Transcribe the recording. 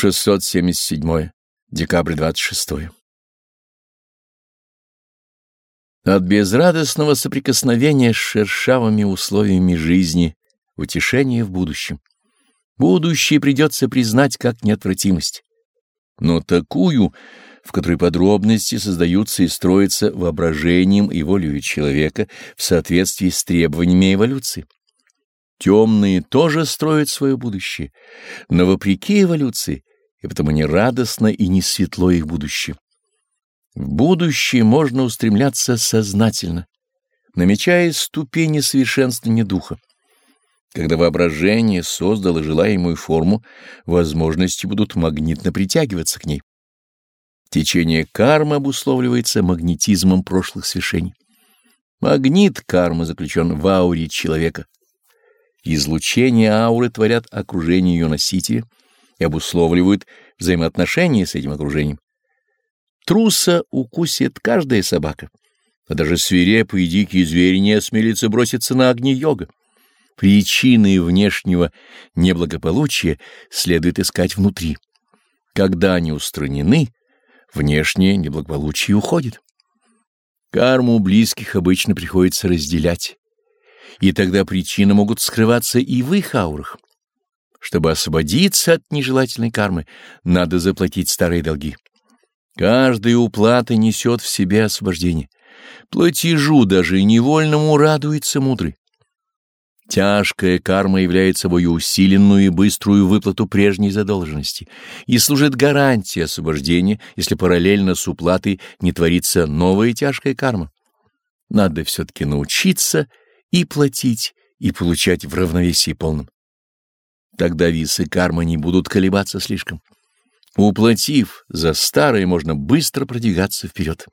677. Декабрь 26. От безрадостного соприкосновения с шершавыми условиями жизни утешение в будущем. Будущее придется признать как неотвратимость, но такую, в которой подробности создаются и строятся воображением и волею человека в соответствии с требованиями эволюции. Темные тоже строят свое будущее, но вопреки эволюции, и потому не радостно и не светло их будущее. В будущее можно устремляться сознательно, намечая ступени совершенствования духа. Когда воображение создало желаемую форму, возможности будут магнитно притягиваться к ней. Течение кармы обусловливается магнетизмом прошлых свершений. Магнит кармы заключен в ауре человека. Излучения ауры творят окружение ее носителя и обусловливают взаимоотношения с этим окружением. Труса укусит каждая собака, а даже свирепый и дикий зверь не осмелится броситься на огни йога. Причины внешнего неблагополучия следует искать внутри. Когда они устранены, внешнее неблагополучие уходит. Карму близких обычно приходится разделять и тогда причины могут скрываться и в их аурах. Чтобы освободиться от нежелательной кармы, надо заплатить старые долги. Каждая уплата несет в себе освобождение. Платежу даже и невольному радуется мудрый. Тяжкая карма является собой усиленную и быструю выплату прежней задолженности и служит гарантией освобождения, если параллельно с уплатой не творится новая тяжкая карма. Надо все-таки научиться и платить, и получать в равновесии полном. Тогда висы кармы не будут колебаться слишком. Уплатив за старое, можно быстро продвигаться вперед.